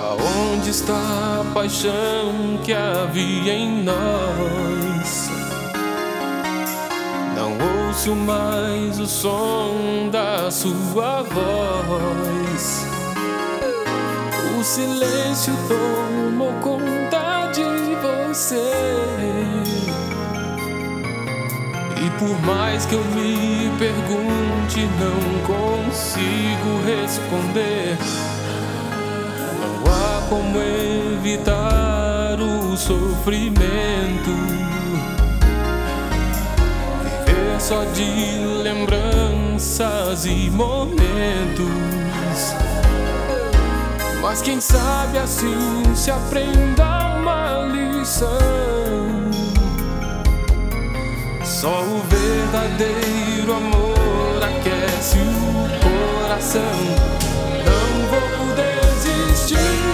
Onde está a paixão que havia em nós? Não ouço mais o som da sua voz. O silêncio tomou conta de você. E por mais que eu me pergunte, não consigo responder. Como evitar o sofrimento. Viver só de lembranças e momentos. Mas quem sabe assim se aprenda uma lição. Só o verdadeiro amor aquece o coração. Não vou desistir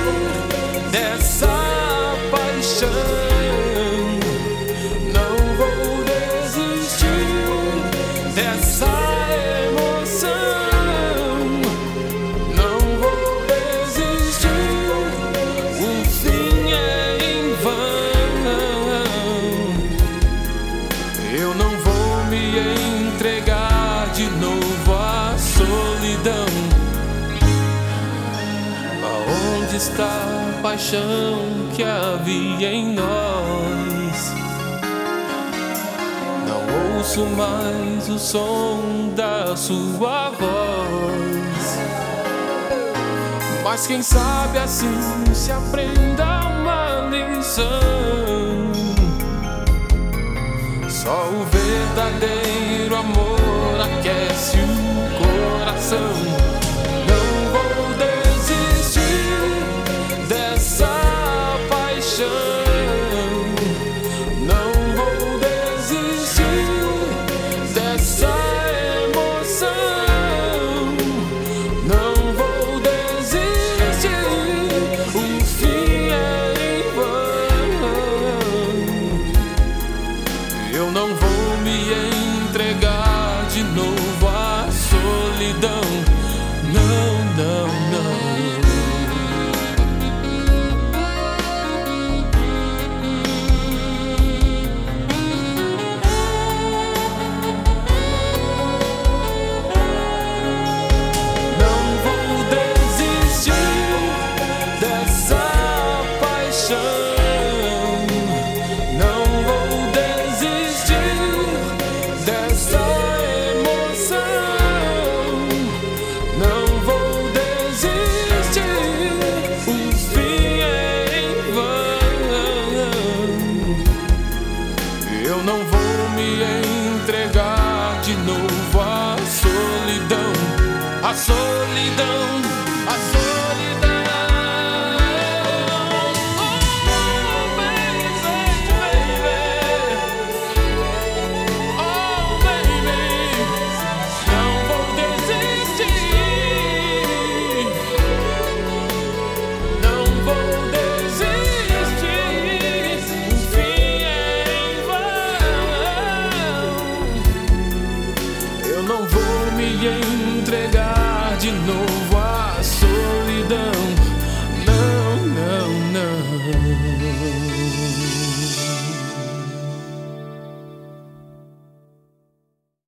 de novo à solidão. Está a paixão que havia em nós? Não ouço mais o som da sua voz. Mas quem sabe assim se aprenda uma lição. Só o verdadeiro amor aquece o coração. não vou me entregar de novo.